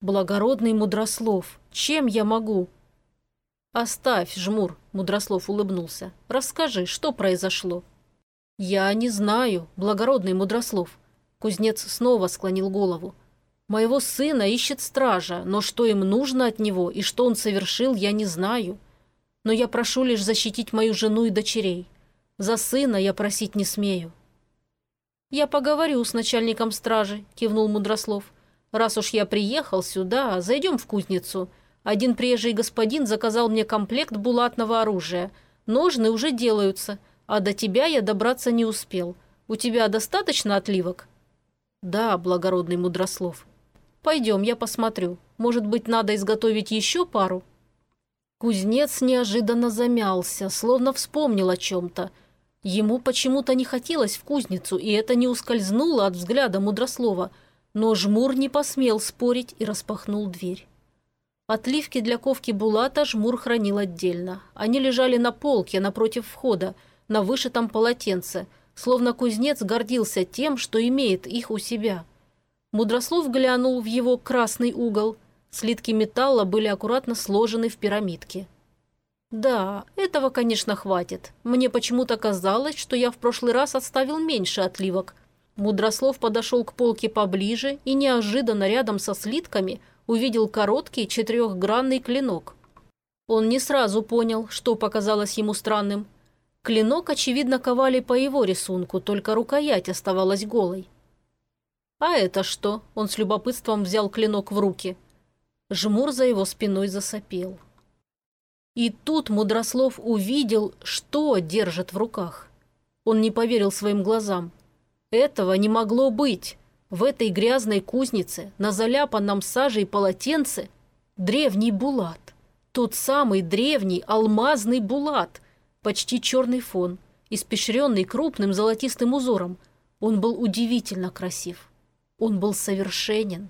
Speaker 1: «Благородный Мудрослов, чем я могу?» «Оставь, жмур», – Мудрослов улыбнулся. «Расскажи, что произошло?» «Я не знаю, благородный Мудрослов». Кузнец снова склонил голову. «Моего сына ищет стража, но что им нужно от него и что он совершил, я не знаю. Но я прошу лишь защитить мою жену и дочерей. За сына я просить не смею». «Я поговорю с начальником стражи», – кивнул Мудрослов. «Раз уж я приехал сюда, зайдем в кузницу. Один приезжий господин заказал мне комплект булатного оружия. Ножны уже делаются. А до тебя я добраться не успел. У тебя достаточно отливок?» «Да, благородный Мудрослов. Пойдем, я посмотрю. Может быть, надо изготовить еще пару?» Кузнец неожиданно замялся, словно вспомнил о чем-то. Ему почему-то не хотелось в кузницу, и это не ускользнуло от взгляда Мудрослова, но Жмур не посмел спорить и распахнул дверь. Отливки для ковки Булата Жмур хранил отдельно. Они лежали на полке напротив входа – на вышитом полотенце, словно кузнец гордился тем, что имеет их у себя. Мудрослов глянул в его красный угол. Слитки металла были аккуратно сложены в пирамидке. Да, этого, конечно, хватит. Мне почему-то казалось, что я в прошлый раз отставил меньше отливок. Мудрослов подошел к полке поближе и неожиданно рядом со слитками увидел короткий четырехгранный клинок. Он не сразу понял, что показалось ему странным. Клинок, очевидно, ковали по его рисунку, только рукоять оставалась голой. «А это что?» – он с любопытством взял клинок в руки. Жмур за его спиной засопел. И тут Мудрослов увидел, что держит в руках. Он не поверил своим глазам. Этого не могло быть. В этой грязной кузнице, на заляпанном сажей полотенце, древний булат. Тот самый древний алмазный булат. Почти черный фон, испещренный крупным золотистым узором. Он был удивительно красив. Он был совершенен.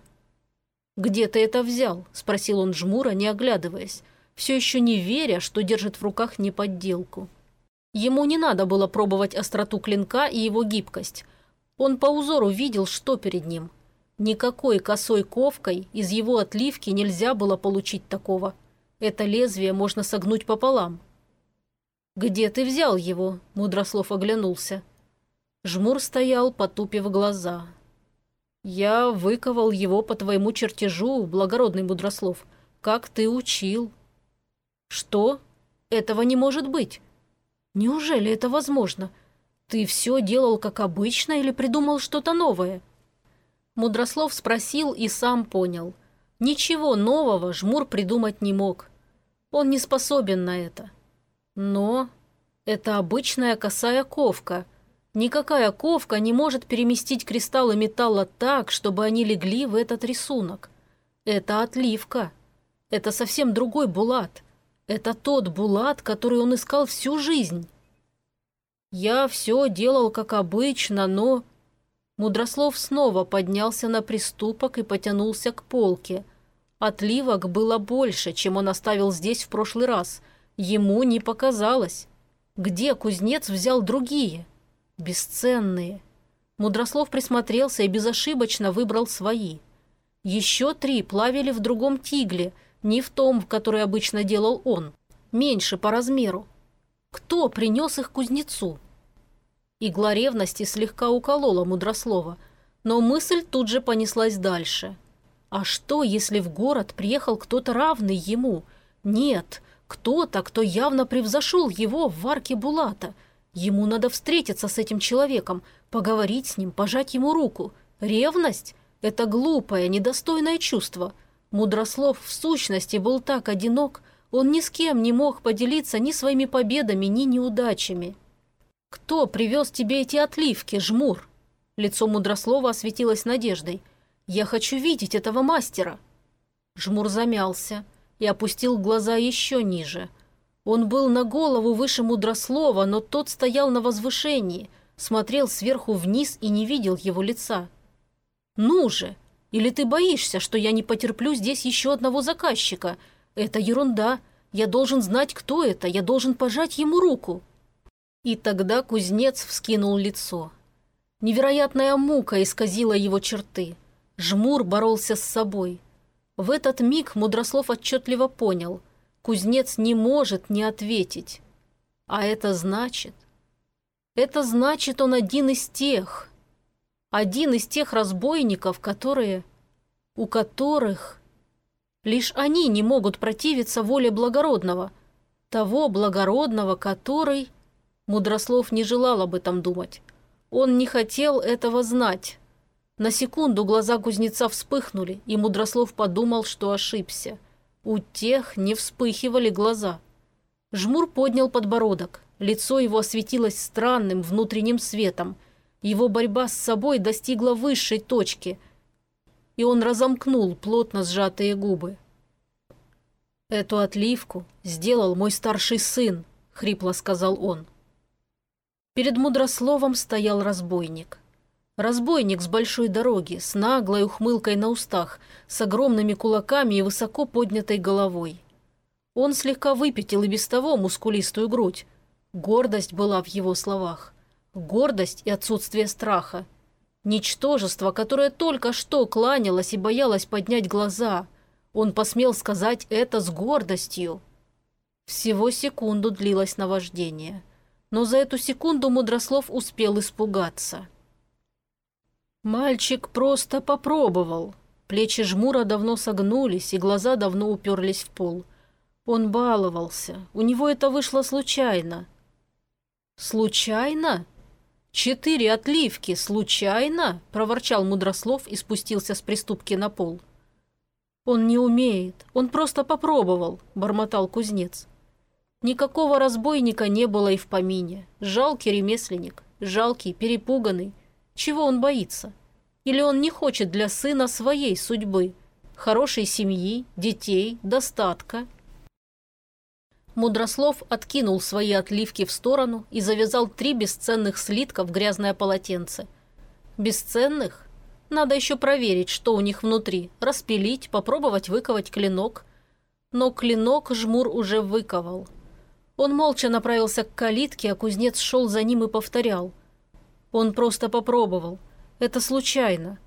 Speaker 1: «Где ты это взял?» – спросил он жмура, не оглядываясь, все еще не веря, что держит в руках не подделку. Ему не надо было пробовать остроту клинка и его гибкость – он по узору видел, что перед ним. Никакой косой ковкой из его отливки нельзя было получить такого. Это лезвие можно согнуть пополам. «Где ты взял его?» – Мудрослов оглянулся. Жмур стоял, потупив глаза. «Я выковал его по твоему чертежу, благородный Мудрослов, как ты учил». «Что? Этого не может быть. Неужели это возможно?» «Ты все делал как обычно или придумал что-то новое?» Мудрослов спросил и сам понял. Ничего нового Жмур придумать не мог. Он не способен на это. Но это обычная косая ковка. Никакая ковка не может переместить кристаллы металла так, чтобы они легли в этот рисунок. Это отливка. Это совсем другой булат. Это тот булат, который он искал всю жизнь. Я все делал как обычно, но... Мудрослов снова поднялся на приступок и потянулся к полке. Отливок было больше, чем он оставил здесь в прошлый раз. Ему не показалось. Где кузнец взял другие? Бесценные. Мудрослов присмотрелся и безошибочно выбрал свои. Еще три плавили в другом тигле, не в том, в который обычно делал он. Меньше по размеру. Кто принес их кузнецу? Игла ревности слегка уколола Мудрослова, но мысль тут же понеслась дальше. А что, если в город приехал кто-то равный ему? Нет, кто-то, кто явно превзошел его в варке Булата. Ему надо встретиться с этим человеком, поговорить с ним, пожать ему руку. Ревность – это глупое, недостойное чувство. Мудрослов в сущности был так одинок – он ни с кем не мог поделиться ни своими победами, ни неудачами. «Кто привез тебе эти отливки, жмур?» Лицо Мудрослова осветилось надеждой. «Я хочу видеть этого мастера!» Жмур замялся и опустил глаза еще ниже. Он был на голову выше Мудрослова, но тот стоял на возвышении, смотрел сверху вниз и не видел его лица. «Ну же! Или ты боишься, что я не потерплю здесь еще одного заказчика?» Это ерунда. Я должен знать, кто это. Я должен пожать ему руку. И тогда кузнец вскинул лицо. Невероятная мука исказила его черты. Жмур боролся с собой. В этот миг Мудрослов отчетливо понял. Кузнец не может не ответить. А это значит... Это значит, он один из тех. Один из тех разбойников, которые... У которых... Лишь они не могут противиться воле благородного. Того благородного, который... Мудрослов не желал об этом думать. Он не хотел этого знать. На секунду глаза кузнеца вспыхнули, и Мудрослов подумал, что ошибся. У тех не вспыхивали глаза. Жмур поднял подбородок. Лицо его осветилось странным внутренним светом. Его борьба с собой достигла высшей точки – и он разомкнул плотно сжатые губы. «Эту отливку сделал мой старший сын», — хрипло сказал он. Перед мудрословом стоял разбойник. Разбойник с большой дороги, с наглой ухмылкой на устах, с огромными кулаками и высоко поднятой головой. Он слегка выпятил и без того мускулистую грудь. Гордость была в его словах. Гордость и отсутствие страха — Ничтожество, которое только что кланялось и боялось поднять глаза. Он посмел сказать это с гордостью. Всего секунду длилось наваждение. Но за эту секунду Мудрослов успел испугаться. Мальчик просто попробовал. Плечи жмура давно согнулись, и глаза давно уперлись в пол. Он баловался. У него это вышло случайно. «Случайно? Четыре отливки, случайно?» – проворчал Мудрослов и спустился с приступки на пол. «Он не умеет, он просто попробовал», – бормотал кузнец. Никакого разбойника не было и в помине. Жалкий ремесленник, жалкий, перепуганный. Чего он боится? Или он не хочет для сына своей судьбы? Хорошей семьи, детей, достатка? Мудрослов откинул свои отливки в сторону и завязал три бесценных слитка в грязное полотенце. Бесценных? Надо еще проверить, что у них внутри, распилить, попробовать выковать клинок. Но клинок жмур уже выковал. Он молча направился к калитке, а кузнец шел за ним и повторял. Он просто попробовал. Это случайно.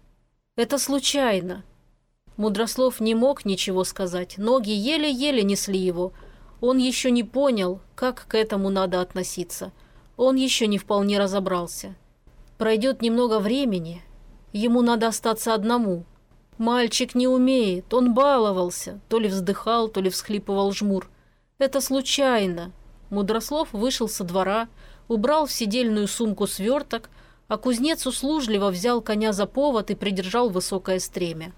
Speaker 1: Это случайно. Мудрослов не мог ничего сказать. Ноги еле-еле несли его. Он еще не понял, как к этому надо относиться. Он еще не вполне разобрался. Пройдет немного времени, Ему надо остаться одному. Мальчик не умеет, он баловался. То ли вздыхал, то ли всхлипывал жмур. Это случайно. Мудрослов вышел со двора, убрал в сидельную сумку сверток, а кузнец услужливо взял коня за повод и придержал высокое стремя.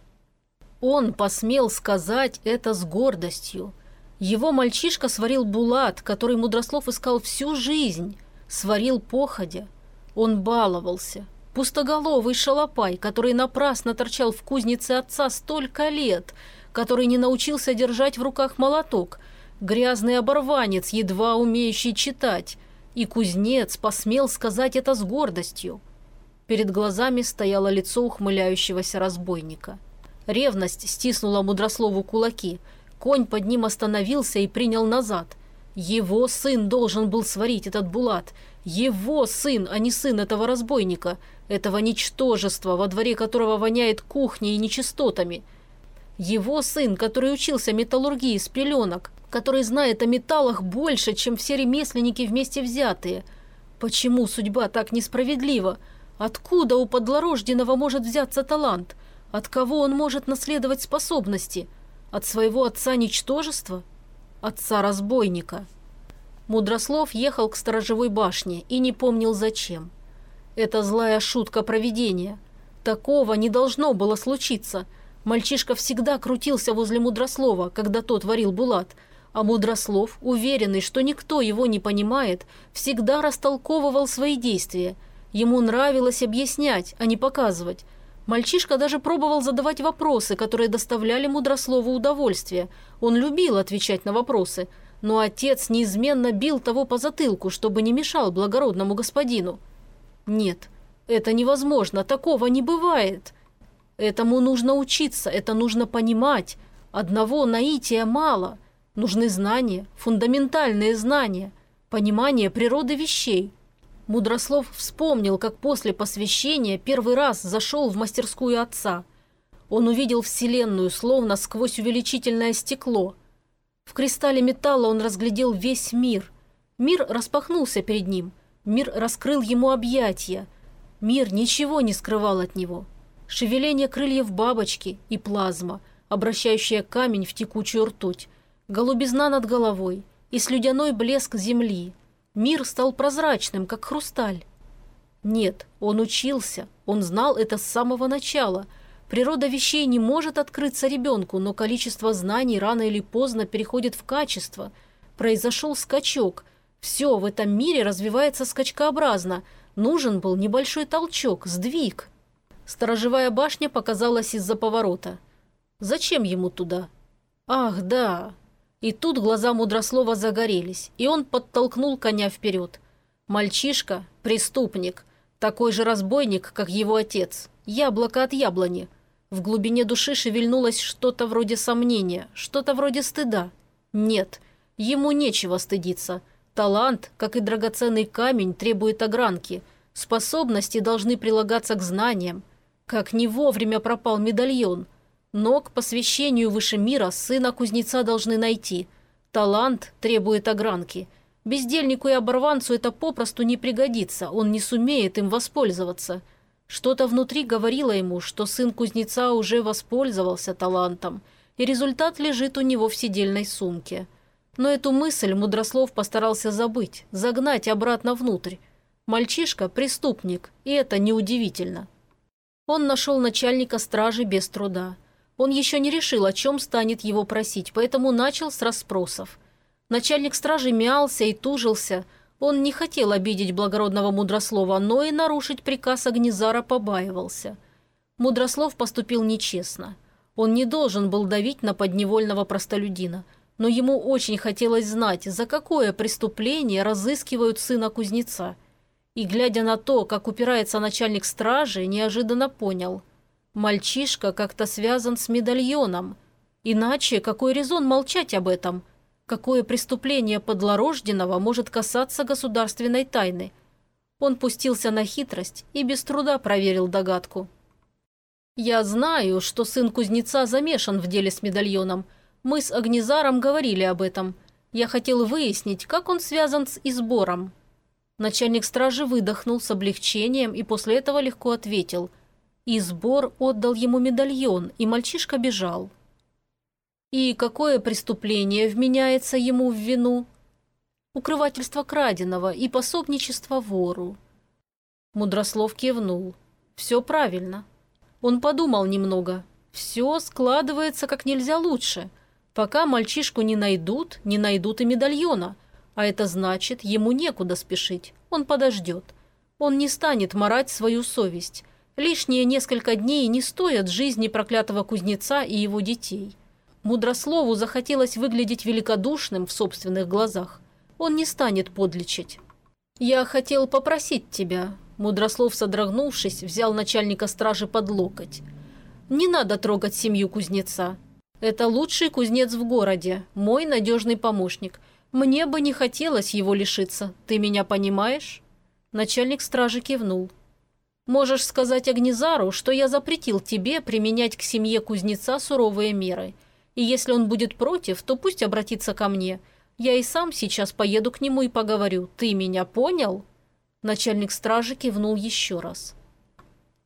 Speaker 1: Он посмел сказать это с гордостью. Его мальчишка сварил булат, который Мудрослов искал всю жизнь. Сварил походя. Он баловался. Пустоголовый шалопай, который напрасно торчал в кузнице отца столько лет, который не научился держать в руках молоток, грязный оборванец, едва умеющий читать, и кузнец посмел сказать это с гордостью. Перед глазами стояло лицо ухмыляющегося разбойника. Ревность стиснула Мудрослову кулаки. Конь под ним остановился и принял назад. Его сын должен был сварить этот булат. Его сын, а не сын этого разбойника – этого ничтожества, во дворе которого воняет кухней и нечистотами. Его сын, который учился металлургии с пеленок, который знает о металлах больше, чем все ремесленники вместе взятые. Почему судьба так несправедлива? Откуда у подлорожденного может взяться талант? От кого он может наследовать способности? От своего отца ничтожества? Отца-разбойника. Мудрослов ехал к сторожевой башне и не помнил зачем. Это злая шутка проведения. Такого не должно было случиться. Мальчишка всегда крутился возле Мудрослова, когда тот варил булат, а Мудрослов, уверенный, что никто его не понимает, всегда растолковывал свои действия. Ему нравилось объяснять, а не показывать. Мальчишка даже пробовал задавать вопросы, которые доставляли Мудрослову удовольствие. Он любил отвечать на вопросы, но отец неизменно бил того по затылку, чтобы не мешал благородному господину. Нет, это невозможно, такого не бывает. Этому нужно учиться, это нужно понимать. Одного наития мало. Нужны знания, фундаментальные знания, понимание природы вещей. Мудрослов вспомнил, как после посвящения первый раз зашел в мастерскую отца. Он увидел Вселенную, словно сквозь увеличительное стекло. В кристалле металла он разглядел весь мир. Мир распахнулся перед ним – Мир раскрыл ему объятия. Мир ничего не скрывал от него. Шевеление крыльев бабочки и плазма, обращающая камень в текучую ртуть, голубизна над головой и слюдяной блеск земли. Мир стал прозрачным, как хрусталь. Нет, он учился, он знал это с самого начала. Природа вещей не может открыться ребенку, но количество знаний рано или поздно переходит в качество. Произошел скачок – все в этом мире развивается скачкообразно. Нужен был небольшой толчок, сдвиг. Сторожевая башня показалась из-за поворота. Зачем ему туда? Ах, да. И тут глаза Мудрослова загорелись, и он подтолкнул коня вперед. Мальчишка – преступник, такой же разбойник, как его отец. Яблоко от яблони. В глубине души шевельнулось что-то вроде сомнения, что-то вроде стыда. Нет, ему нечего стыдиться – Талант, как и драгоценный камень, требует огранки. Способности должны прилагаться к знаниям. Как не вовремя пропал медальон. Но к посвящению выше мира сына кузнеца должны найти. Талант требует огранки. Бездельнику и оборванцу это попросту не пригодится, он не сумеет им воспользоваться. Что-то внутри говорило ему, что сын кузнеца уже воспользовался талантом, и результат лежит у него в сидельной сумке. Но эту мысль Мудрослов постарался забыть, загнать обратно внутрь. Мальчишка – преступник, и это неудивительно. Он нашел начальника стражи без труда. Он еще не решил, о чем станет его просить, поэтому начал с расспросов. Начальник стражи мялся и тужился. Он не хотел обидеть благородного Мудрослова, но и нарушить приказ Агнезара побаивался. Мудрослов поступил нечестно. Он не должен был давить на подневольного простолюдина, но ему очень хотелось знать, за какое преступление разыскивают сына кузнеца – и, глядя на то, как упирается начальник стражи, неожиданно понял. Мальчишка как-то связан с медальоном. Иначе какой резон молчать об этом? Какое преступление подлорожденного может касаться государственной тайны? Он пустился на хитрость и без труда проверил догадку. «Я знаю, что сын кузнеца замешан в деле с медальоном. Мы с Агнезаром говорили об этом. Я хотел выяснить, как он связан с избором». Начальник стражи выдохнул с облегчением и после этого легко ответил. И сбор отдал ему медальон, и мальчишка бежал. И какое преступление вменяется ему в вину? Укрывательство краденого и пособничество вору. Мудрослов кивнул. Все правильно. Он подумал немного. Все складывается как нельзя лучше. Пока мальчишку не найдут, не найдут и медальона – а это значит, ему некуда спешить. Он подождет. Он не станет марать свою совесть. Лишние несколько дней не стоят жизни проклятого кузнеца и его детей. Мудрослову захотелось выглядеть великодушным в собственных глазах. Он не станет подлечить. «Я хотел попросить тебя», – Мудрослов, содрогнувшись, взял начальника стражи под локоть. «Не надо трогать семью кузнеца. Это лучший кузнец в городе, мой надежный помощник – «Мне бы не хотелось его лишиться, ты меня понимаешь?» Начальник стражи кивнул. «Можешь сказать Агнезару, что я запретил тебе применять к семье кузнеца суровые меры. И если он будет против, то пусть обратится ко мне. Я и сам сейчас поеду к нему и поговорю. Ты меня понял?» Начальник стражи кивнул еще раз.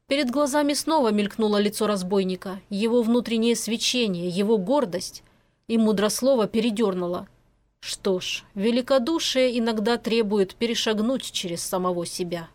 Speaker 1: Перед глазами снова мелькнуло лицо разбойника, его внутреннее свечение, его гордость. И мудрослово передернуло – что ж, великодушие иногда требует перешагнуть через самого себя.